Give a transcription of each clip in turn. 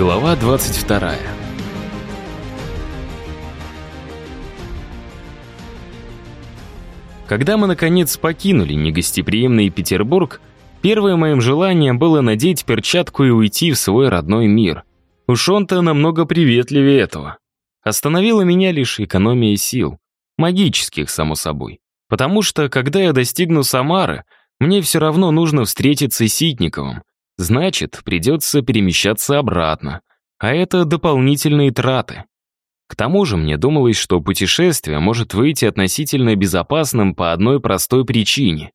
Глава 22. Когда мы, наконец, покинули негостеприимный Петербург, первое моим желанием было надеть перчатку и уйти в свой родной мир. Уж он-то намного приветливее этого. Остановила меня лишь экономия сил. Магических, само собой. Потому что, когда я достигну Самары, мне все равно нужно встретиться с Ситниковым. Значит, придется перемещаться обратно. А это дополнительные траты. К тому же мне думалось, что путешествие может выйти относительно безопасным по одной простой причине.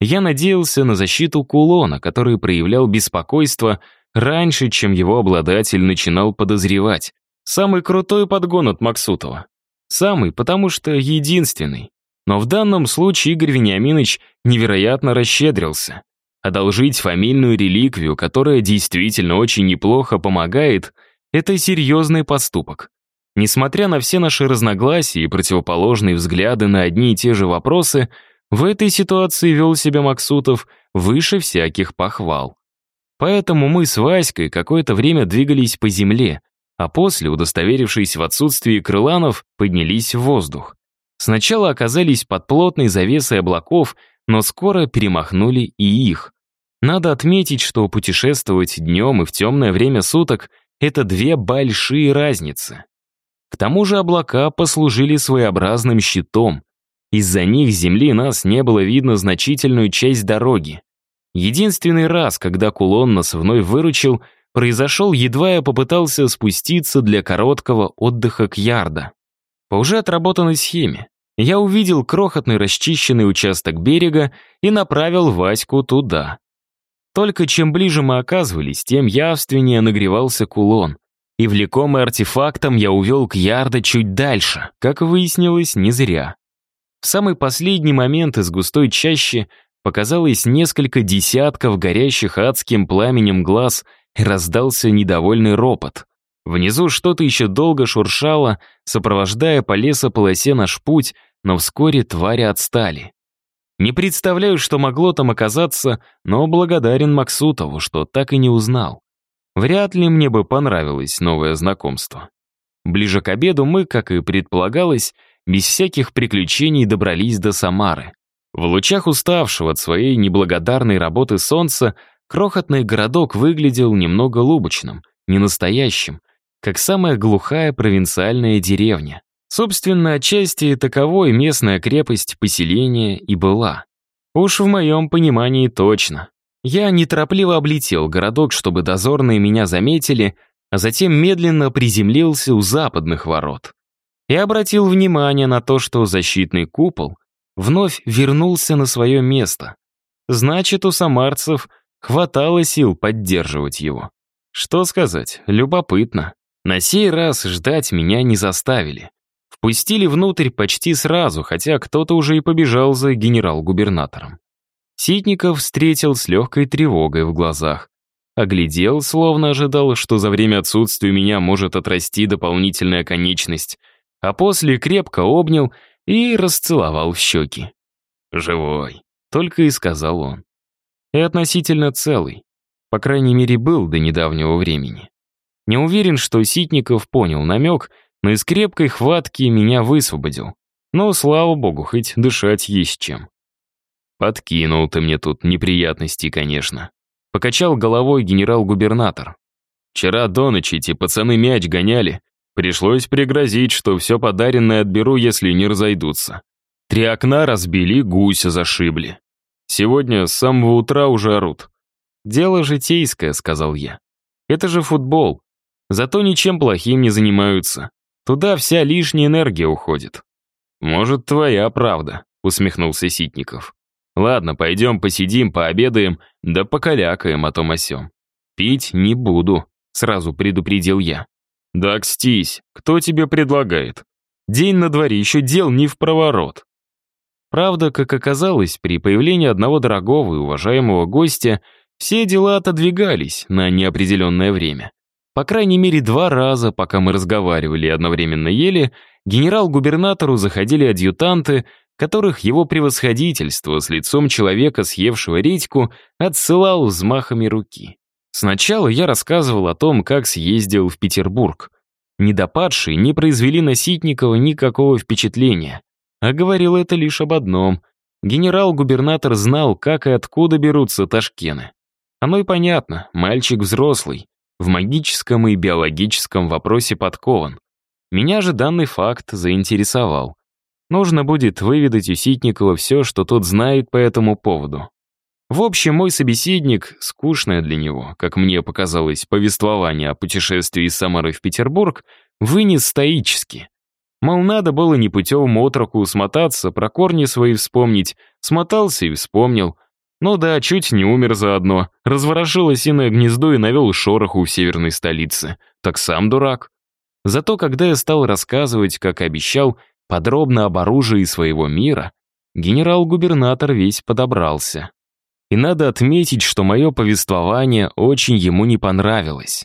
Я надеялся на защиту кулона, который проявлял беспокойство раньше, чем его обладатель начинал подозревать. Самый крутой подгон от Максутова. Самый, потому что единственный. Но в данном случае Игорь Вениаминович невероятно расщедрился. Одолжить фамильную реликвию, которая действительно очень неплохо помогает, это серьезный поступок. Несмотря на все наши разногласия и противоположные взгляды на одни и те же вопросы, в этой ситуации вел себя Максутов выше всяких похвал. Поэтому мы с Васькой какое-то время двигались по земле, а после, удостоверившись в отсутствии крыланов, поднялись в воздух. Сначала оказались под плотной завесой облаков, но скоро перемахнули и их. Надо отметить, что путешествовать днем и в темное время суток — это две большие разницы. К тому же облака послужили своеобразным щитом. Из-за них земли нас не было видно значительную часть дороги. Единственный раз, когда кулон нас вновь выручил, произошел, едва я попытался спуститься для короткого отдыха к ярда. По уже отработанной схеме я увидел крохотный расчищенный участок берега и направил Ваську туда. Только чем ближе мы оказывались, тем явственнее нагревался кулон и влекомый артефактом я увел к Ярда чуть дальше, как выяснилось, не зря. В самый последний момент из густой чащи показалось несколько десятков горящих адским пламенем глаз и раздался недовольный ропот. Внизу что-то еще долго шуршало, сопровождая по лесополосе наш путь, но вскоре твари отстали. Не представляю, что могло там оказаться, но благодарен Максутову, что так и не узнал. Вряд ли мне бы понравилось новое знакомство. Ближе к обеду мы, как и предполагалось, без всяких приключений добрались до Самары. В лучах уставшего от своей неблагодарной работы солнца крохотный городок выглядел немного лубочным, ненастоящим, как самая глухая провинциальная деревня. Собственно, отчасти таковой местная крепость поселения и была. Уж в моем понимании точно. Я неторопливо облетел городок, чтобы дозорные меня заметили, а затем медленно приземлился у западных ворот. И обратил внимание на то, что защитный купол вновь вернулся на свое место. Значит, у самарцев хватало сил поддерживать его. Что сказать, любопытно. На сей раз ждать меня не заставили. Впустили внутрь почти сразу, хотя кто-то уже и побежал за генерал-губернатором. Ситников встретил с легкой тревогой в глазах. Оглядел, словно ожидал, что за время отсутствия меня может отрасти дополнительная конечность, а после крепко обнял и расцеловал в щеки. «Живой», — только и сказал он. И относительно целый. По крайней мере, был до недавнего времени. Не уверен, что Ситников понял намек, но из крепкой хватки меня высвободил. Но, слава богу, хоть дышать есть чем. Подкинул ты мне тут неприятностей, конечно. Покачал головой генерал-губернатор. Вчера до ночи эти пацаны мяч гоняли. Пришлось пригрозить, что все подаренное отберу, если не разойдутся. Три окна разбили, гуся зашибли. Сегодня с самого утра уже орут. «Дело житейское», — сказал я. «Это же футбол. Зато ничем плохим не занимаются. Туда вся лишняя энергия уходит». «Может, твоя правда», — усмехнулся Ситников. Ладно, пойдем посидим, пообедаем, да покалякаем о том о сём. Пить не буду, сразу предупредил я. Да кстись, кто тебе предлагает? День на дворе, еще дел не в проворот. Правда, как оказалось, при появлении одного дорогого и уважаемого гостя все дела отодвигались на неопределенное время. По крайней мере, два раза, пока мы разговаривали и одновременно ели, генерал-губернатору заходили адъютанты, которых его превосходительство с лицом человека, съевшего редьку, отсылал взмахами руки. Сначала я рассказывал о том, как съездил в Петербург. Недопадшие не произвели на Ситникова никакого впечатления. А говорил это лишь об одном. Генерал-губернатор знал, как и откуда берутся ташкены. Оно и понятно, мальчик взрослый, в магическом и биологическом вопросе подкован. Меня же данный факт заинтересовал. Нужно будет выведать у Ситникова все, что тот знает по этому поводу. В общем, мой собеседник, скучное для него, как мне показалось, повествование о путешествии из Самары в Петербург, вынес стоически. Мол, надо было непутевому отроку смотаться, про корни свои вспомнить. Смотался и вспомнил. Ну да, чуть не умер заодно. Разворошил осиное гнездо и навел шороху в северной столице. Так сам дурак. Зато когда я стал рассказывать, как обещал, подробно об оружии своего мира, генерал-губернатор весь подобрался. И надо отметить, что мое повествование очень ему не понравилось.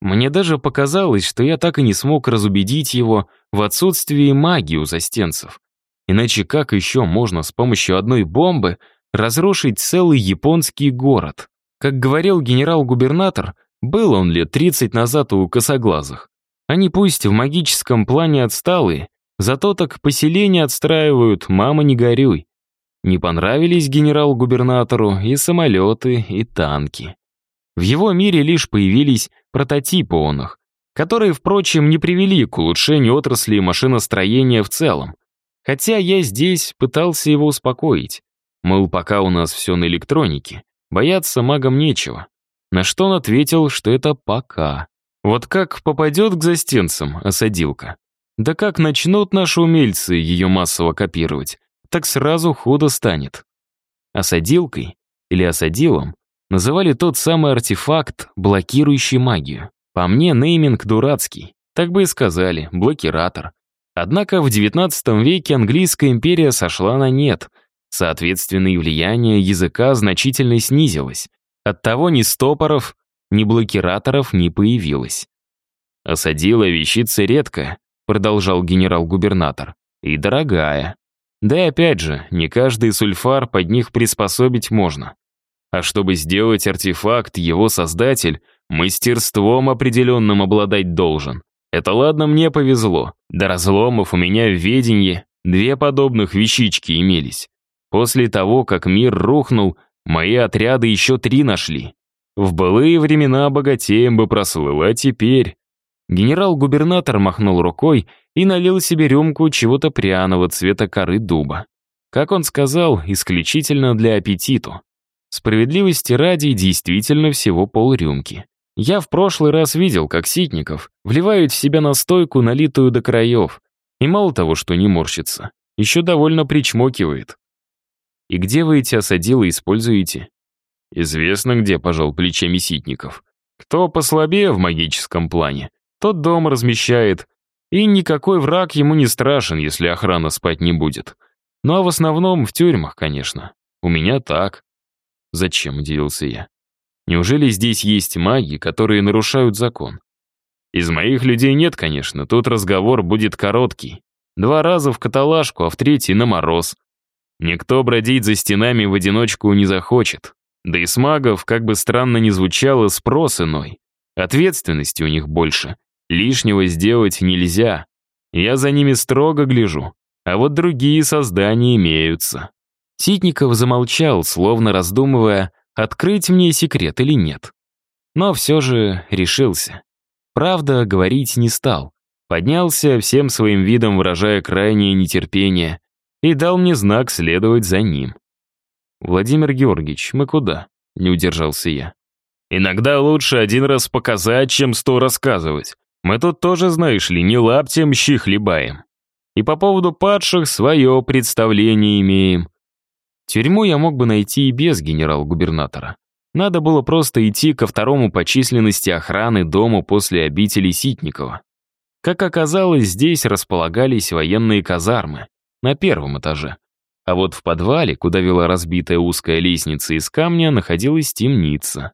Мне даже показалось, что я так и не смог разубедить его в отсутствии магии у застенцев. Иначе как еще можно с помощью одной бомбы разрушить целый японский город? Как говорил генерал-губернатор, был он лет 30 назад у косоглазых. Они пусть в магическом плане отсталые, зато так поселение отстраивают, мама не горюй. Не понравились генерал-губернатору и самолеты, и танки. В его мире лишь появились прототипы оных, которые, впрочем, не привели к улучшению отрасли машиностроения в целом. Хотя я здесь пытался его успокоить. Мол, пока у нас все на электронике, бояться магам нечего. На что он ответил, что это пока. Вот как попадет к застенцам осадилка? Да как начнут наши умельцы ее массово копировать, так сразу худо станет. Осадилкой или осадилом называли тот самый артефакт, блокирующий магию. По мне, нейминг дурацкий. Так бы и сказали, блокиратор. Однако в XIX веке английская империя сошла на нет. Соответственно, и влияние языка значительно снизилось. Оттого ни стопоров, ни блокираторов не появилось. «Осадила вещица редкая», — продолжал генерал-губернатор, — «и дорогая. Да и опять же, не каждый сульфар под них приспособить можно. А чтобы сделать артефакт, его создатель мастерством определенным обладать должен. Это ладно, мне повезло. До разломов у меня в веденье две подобных вещички имелись. После того, как мир рухнул, мои отряды еще три нашли. В былые времена богатеем бы прослыл, а теперь... Генерал-губернатор махнул рукой и налил себе рюмку чего-то пряного цвета коры дуба. Как он сказал, исключительно для аппетиту. Справедливости ради действительно всего полрюмки. Я в прошлый раз видел, как ситников вливают в себя настойку, налитую до краев. И мало того, что не морщится, еще довольно причмокивает. И где вы эти осадилы используете? Известно где, пожал плечами ситников. Кто послабее в магическом плане, тот дом размещает, и никакой враг ему не страшен, если охрана спать не будет. Ну а в основном в тюрьмах, конечно. У меня так. Зачем, удивился я. Неужели здесь есть маги, которые нарушают закон? Из моих людей нет, конечно, тут разговор будет короткий. Два раза в каталажку, а в третий на мороз. Никто бродить за стенами в одиночку не захочет. Да и с магов, как бы странно ни звучало, спрос иной. Ответственности у них больше. Лишнего сделать нельзя. Я за ними строго гляжу. А вот другие создания имеются. Ситников замолчал, словно раздумывая, открыть мне секрет или нет. Но все же решился. Правда, говорить не стал. Поднялся, всем своим видом выражая крайнее нетерпение, и дал мне знак следовать за ним. «Владимир Георгиевич, мы куда?» — не удержался я. «Иногда лучше один раз показать, чем сто рассказывать. Мы тут тоже, знаешь ли, не лаптем щи хлебаем. И по поводу падших свое представление имеем. Тюрьму я мог бы найти и без генерал-губернатора. Надо было просто идти ко второму по численности охраны дому после обители Ситникова. Как оказалось, здесь располагались военные казармы на первом этаже. А вот в подвале, куда вела разбитая узкая лестница из камня, находилась темница.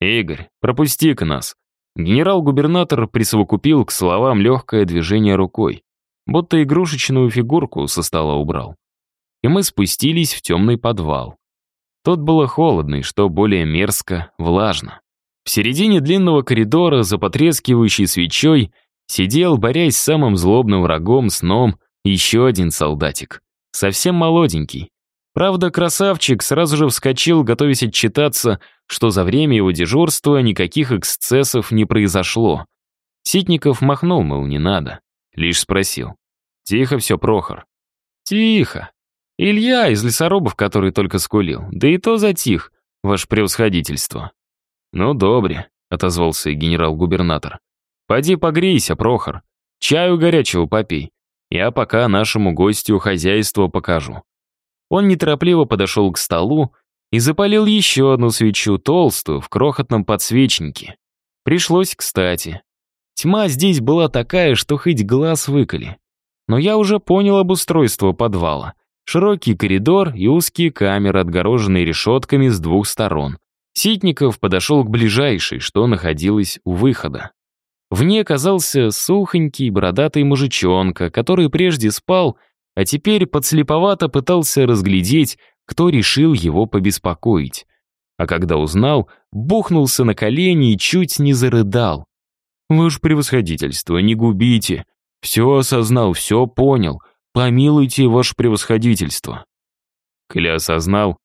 «Игорь, пропусти-ка нас». Генерал-губернатор присовокупил к словам легкое движение рукой, будто игрушечную фигурку со стола убрал. И мы спустились в темный подвал. Тут было холодно что более мерзко, влажно. В середине длинного коридора, за потрескивающей свечой, сидел, борясь с самым злобным врагом, сном, еще один солдатик. Совсем молоденький. Правда, красавчик сразу же вскочил, готовясь отчитаться, что за время его дежурства никаких эксцессов не произошло. Ситников махнул, мол, не надо. Лишь спросил. «Тихо все, Прохор». «Тихо. Илья из лесорубов, который только скулил. Да и то затих, ваше превосходительство». «Ну, добре», — отозвался генерал-губернатор. «Поди погрейся, Прохор. Чаю горячего попей. Я пока нашему гостю хозяйство покажу». Он неторопливо подошел к столу и запалил еще одну свечу, толстую, в крохотном подсвечнике. Пришлось кстати. Тьма здесь была такая, что хоть глаз выколи. Но я уже понял обустройство подвала. Широкий коридор и узкие камеры, отгороженные решетками с двух сторон. Ситников подошел к ближайшей, что находилась у выхода. В ней оказался сухонький бородатый мужичонка, который прежде спал, а теперь подслеповато пытался разглядеть, кто решил его побеспокоить. А когда узнал, бухнулся на колени и чуть не зарыдал. «Ваше превосходительство, не губите. Все осознал, все понял. Помилуйте, ваше превосходительство». Кля осознал,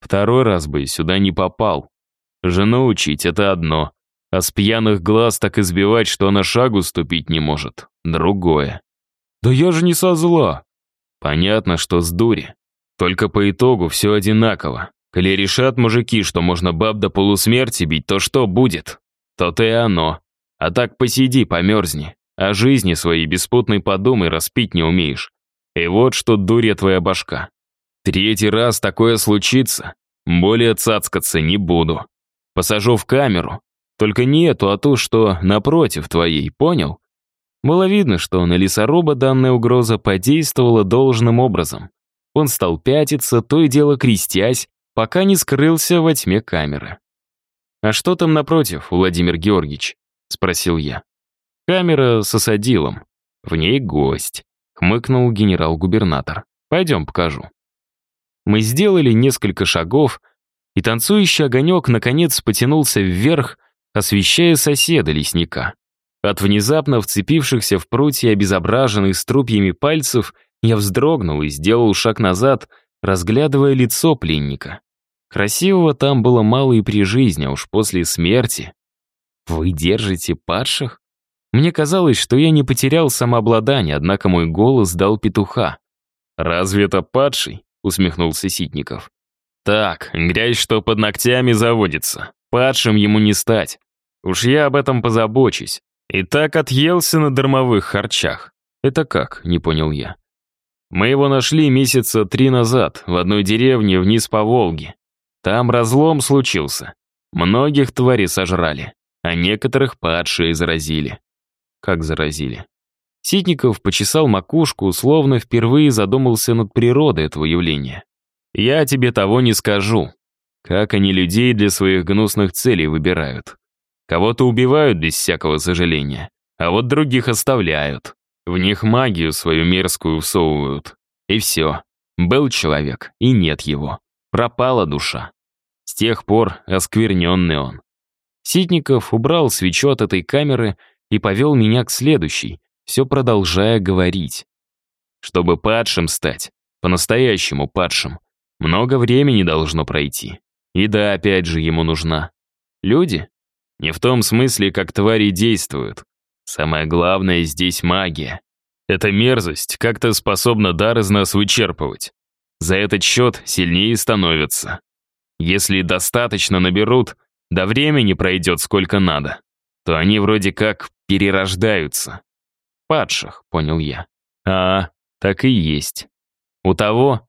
второй раз бы сюда не попал. Жену учить — это одно, а с пьяных глаз так избивать, что она шагу ступить не может — другое. «Да я же не со зла». Понятно, что с дури. Только по итогу все одинаково. Коли решат мужики, что можно баб до полусмерти бить, то что будет? То-то и оно. А так посиди, померзни. О жизни своей беспутной подумай, распить не умеешь. И вот что дурья твоя башка. Третий раз такое случится, более цацкаться не буду. Посажу в камеру. Только не эту, а ту, что напротив твоей, понял? Было видно, что на лесоруба данная угроза подействовала должным образом. Он стал пятиться, то и дело крестясь, пока не скрылся во тьме камеры. «А что там напротив, Владимир Георгиевич?» — спросил я. «Камера с осадилом. В ней гость», — хмыкнул генерал-губернатор. «Пойдем покажу». Мы сделали несколько шагов, и танцующий огонек наконец потянулся вверх, освещая соседа лесника. От внезапно вцепившихся в прутья обезображенных струпьями пальцев я вздрогнул и сделал шаг назад, разглядывая лицо пленника. Красивого там было мало и при жизни, а уж после смерти «Вы держите падших?» Мне казалось, что я не потерял самообладание, однако мой голос дал петуха. «Разве это падший?» — усмехнулся Ситников. «Так, грязь, что под ногтями заводится. Падшим ему не стать. Уж я об этом позабочусь. И так отъелся на дармовых харчах. Это как?» — не понял я. Мы его нашли месяца три назад в одной деревне вниз по Волге. Там разлом случился. Многих твари сожрали а некоторых падшие заразили. Как заразили? Ситников почесал макушку, словно впервые задумался над природой этого явления. «Я тебе того не скажу. Как они людей для своих гнусных целей выбирают. Кого-то убивают без всякого сожаления, а вот других оставляют. В них магию свою мерзкую всовывают. И все. Был человек, и нет его. Пропала душа. С тех пор оскверненный он. Ситников убрал свечу от этой камеры и повел меня к следующей, все продолжая говорить. Чтобы падшим стать, по-настоящему падшим, много времени должно пройти. И да, опять же, ему нужна. Люди? Не в том смысле, как твари действуют. Самое главное здесь магия. Эта мерзость как-то способна дар из нас вычерпывать. За этот счет сильнее становятся. Если достаточно наберут — да времени пройдет сколько надо, то они вроде как перерождаются. Падших, понял я. А, так и есть. У того,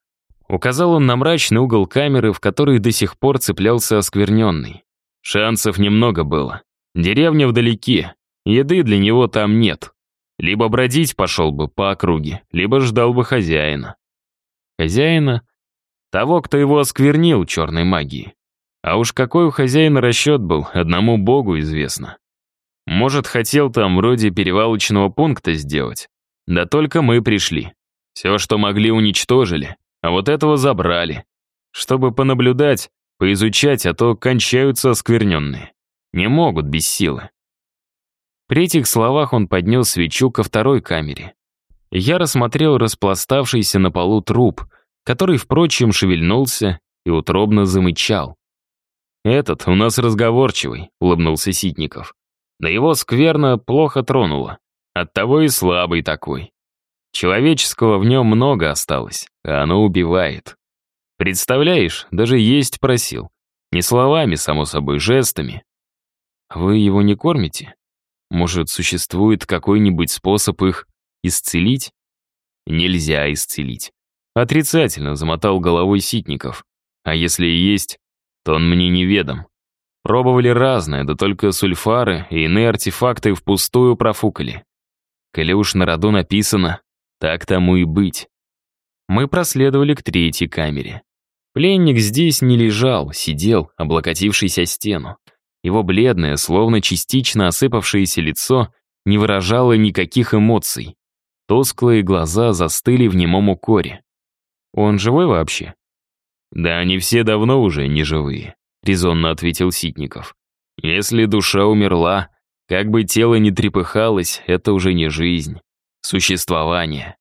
указал он на мрачный угол камеры, в который до сих пор цеплялся оскверненный. Шансов немного было. Деревня вдалеке, еды для него там нет. Либо бродить пошел бы по округе, либо ждал бы хозяина. Хозяина? Того, кто его осквернил черной магией. А уж какой у хозяина расчет был, одному богу известно. Может, хотел там вроде перевалочного пункта сделать. Да только мы пришли. Все, что могли, уничтожили, а вот этого забрали. Чтобы понаблюдать, поизучать, а то кончаются оскверненные. Не могут без силы. При этих словах он поднес свечу ко второй камере. Я рассмотрел распластавшийся на полу труп, который, впрочем, шевельнулся и утробно замычал. «Этот у нас разговорчивый», — улыбнулся Ситников. «Да его скверно плохо тронуло. Оттого и слабый такой. Человеческого в нем много осталось, а оно убивает. Представляешь, даже есть просил. Не словами, само собой, жестами. Вы его не кормите? Может, существует какой-нибудь способ их исцелить? Нельзя исцелить. Отрицательно замотал головой Ситников. А если и есть, то он мне неведом. Пробовали разное, да только сульфары и иные артефакты впустую профукали. Коли уж на роду написано, так тому и быть. Мы проследовали к третьей камере. Пленник здесь не лежал, сидел, облокотившись о стену. Его бледное, словно частично осыпавшееся лицо не выражало никаких эмоций. Тусклые глаза застыли в немом укоре. Он живой вообще? Да они все давно уже не живые, резонно ответил Ситников. Если душа умерла, как бы тело ни трепыхалось, это уже не жизнь, существование.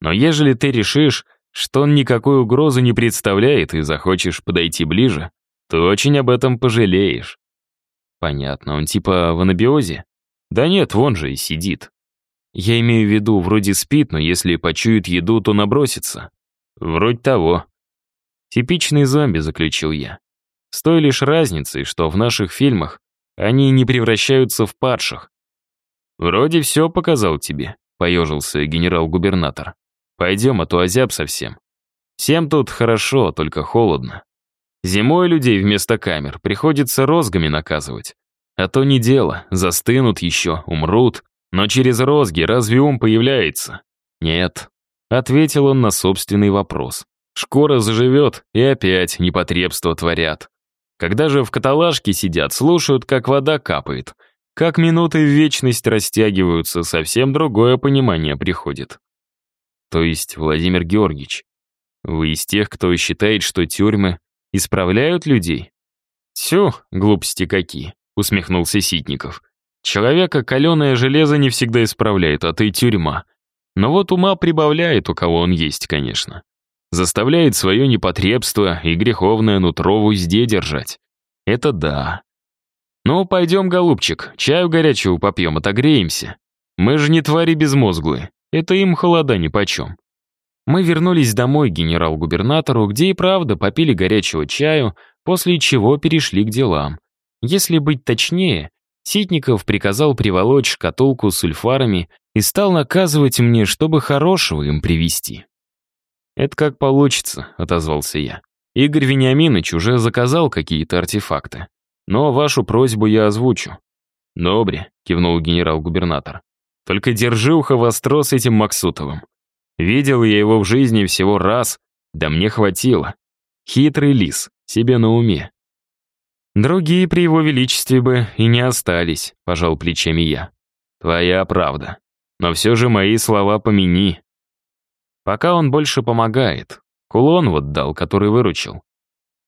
Но ежели ты решишь, что он никакой угрозы не представляет и захочешь подойти ближе, то очень об этом пожалеешь. Понятно, он типа в анабиозе? Да нет, вон же и сидит. Я имею в виду, вроде спит, но если почует еду, то набросится. Вроде того. Типичный зомби, заключил я. С той лишь разницей, что в наших фильмах они не превращаются в падших. Вроде все показал тебе, поежился генерал-губернатор. Пойдем, а то озяб совсем. Всем тут хорошо, только холодно. Зимой людей вместо камер приходится розгами наказывать. А то не дело, застынут еще, умрут. Но через розги разве ум появляется? Нет. Ответил он на собственный вопрос. Шкура заживет, и опять непотребство творят. Когда же в каталажке сидят, слушают, как вода капает. Как минуты в вечность растягиваются, совсем другое понимание приходит. То есть, Владимир Георгиевич, вы из тех, кто считает, что тюрьмы Исправляют людей? Тю, глупости какие, усмехнулся Ситников. Человека каленое железо не всегда исправляет, а ты тюрьма. Но вот ума прибавляет, у кого он есть, конечно. Заставляет свое непотребство и греховное нутро в узде держать. Это да. Ну, пойдем, голубчик, чаю горячего попьем, отогреемся. Мы же не твари безмозглые, это им холода нипочем. Мы вернулись домой к генерал-губернатору, где и правда попили горячего чаю, после чего перешли к делам. Если быть точнее, Ситников приказал приволочь шкатулку с сульфарами и стал наказывать мне, чтобы хорошего им привезти. «Это как получится», — отозвался я. «Игорь Вениаминович уже заказал какие-то артефакты. Но вашу просьбу я озвучу». «Добре», — кивнул генерал-губернатор. «Только держи ухо востро с этим Максутовым. Видел я его в жизни всего раз, да мне хватило. Хитрый лис, себе на уме. Другие при его величестве бы и не остались, пожал плечами я. Твоя правда. Но все же мои слова помяни. Пока он больше помогает. Кулон вот дал, который выручил.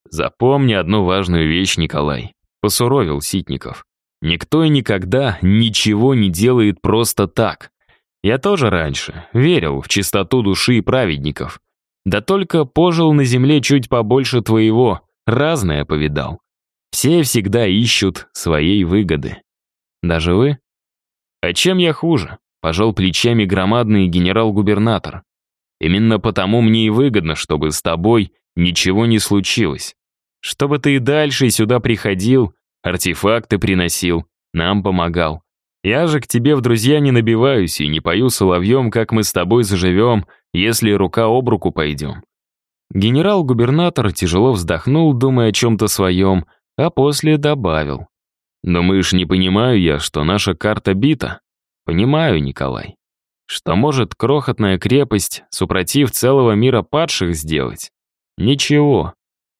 Запомни одну важную вещь, Николай. Посуровил Ситников. Никто и никогда ничего не делает просто так. Я тоже раньше верил в чистоту души праведников. Да только пожил на земле чуть побольше твоего, разное повидал. Все всегда ищут своей выгоды. Даже вы? А чем я хуже? Пожал плечами громадный генерал-губернатор. Именно потому мне и выгодно, чтобы с тобой ничего не случилось. Чтобы ты и дальше сюда приходил, артефакты приносил, нам помогал. Я же к тебе в друзья не набиваюсь и не пою соловьем, как мы с тобой заживем, если рука об руку пойдем». Генерал-губернатор тяжело вздохнул, думая о чем-то своем, а после добавил. «Думаешь, не понимаю я, что наша карта бита?» «Понимаю, Николай. Что может крохотная крепость, супротив целого мира падших, сделать? Ничего.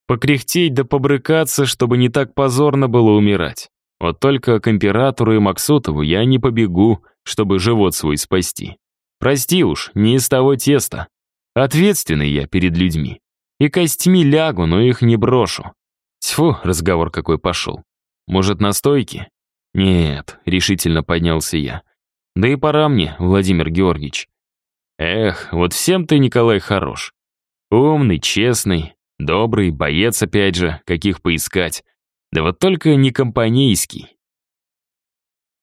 Покряхтеть да побрыкаться, чтобы не так позорно было умирать. Вот только к императору и Максутову я не побегу, чтобы живот свой спасти. Прости уж, не из того теста. Ответственный я перед людьми. И костьми лягу, но их не брошу. Тьфу, разговор какой пошел. Может, на стойке? «Нет», — решительно поднялся я. «Да и пора мне, Владимир Георгиевич». «Эх, вот всем ты, Николай, хорош. Умный, честный, добрый, боец опять же, каких поискать. Да вот только не компанейский.